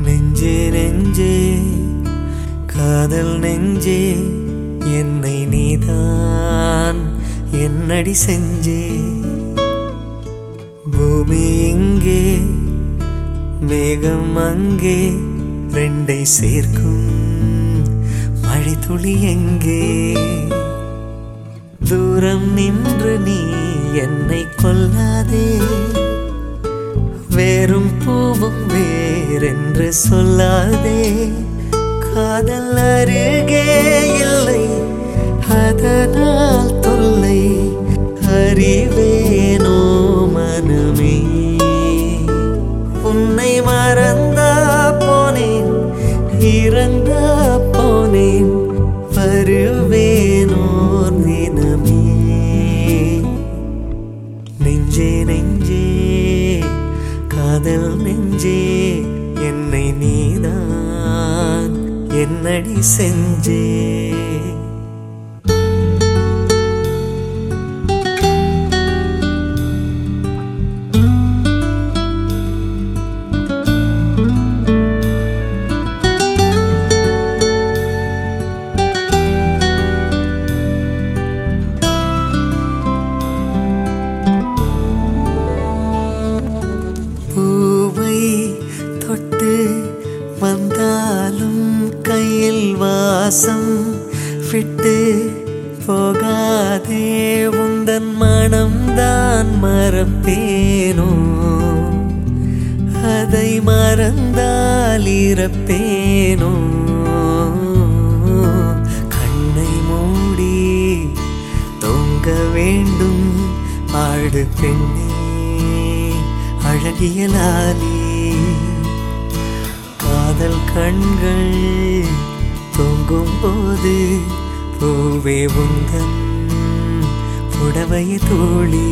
நெஞ்சே நெஞ்சே காதல் நெஞ்சே என்னை நீதான் என்னடி செஞ்சே. பூமி இங்கே மேகம் அங்கே ரெண்டை சேர்க்கும் மழை துளி எங்கே? தூரம் நின்று நீ என்னை கொல்லாதே. வேறும் பூவும் வேறென்று சொல்லாதே. காதல் அருகே இல்லை அதனால் தொல்லை அறிவே நெஞ்சே என்னை நீதான் என்னடி செஞ்சே. வந்தாலும் கையில் வாசம் விட்டு போகாதே. உந்தன் மனம்தான் மறப்பேனோ? அதை மறந்தால் இறப்பேனோ? கண்ணை மூடி தொங்க வேண்டும் ஆடு பெண்ணே. அழகியலாலே காதல் கண்கள் தொங்கும் போது பூவே உந்தன் புடவைய தோழி.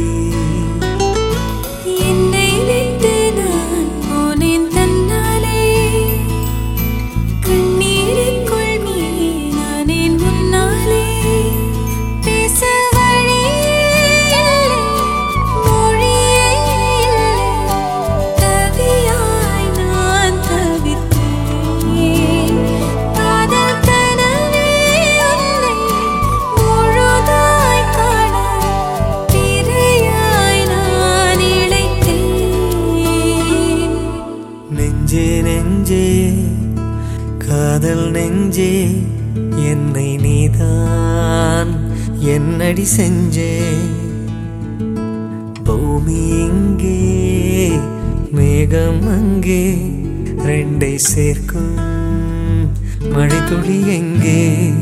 காதல் நெஞ்சே என்னை நீதான் என்னடி செஞ்சே. பூமி இங்கே மேகம் அங்கே ரெண்டை சேர்க்கும் மழை துளி எங்கே?